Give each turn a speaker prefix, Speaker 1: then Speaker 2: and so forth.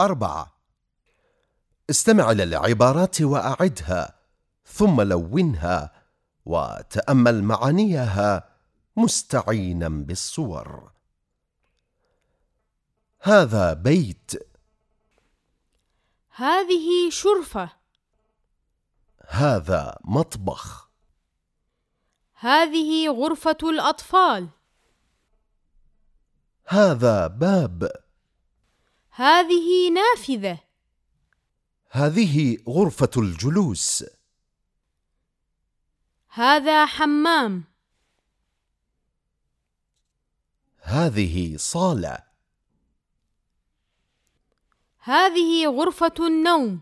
Speaker 1: أربعة. استمع إلى العبارات وأعدها ثم لونها وتأمل معانيها مستعينا بالصور. هذا بيت.
Speaker 2: هذه شرفة.
Speaker 1: هذا مطبخ.
Speaker 2: هذه غرفة الأطفال.
Speaker 1: هذا باب.
Speaker 2: هذه نافذة.
Speaker 1: هذه غرفة الجلوس.
Speaker 2: هذا حمام.
Speaker 1: هذه صالة.
Speaker 2: هذه غرفة النوم.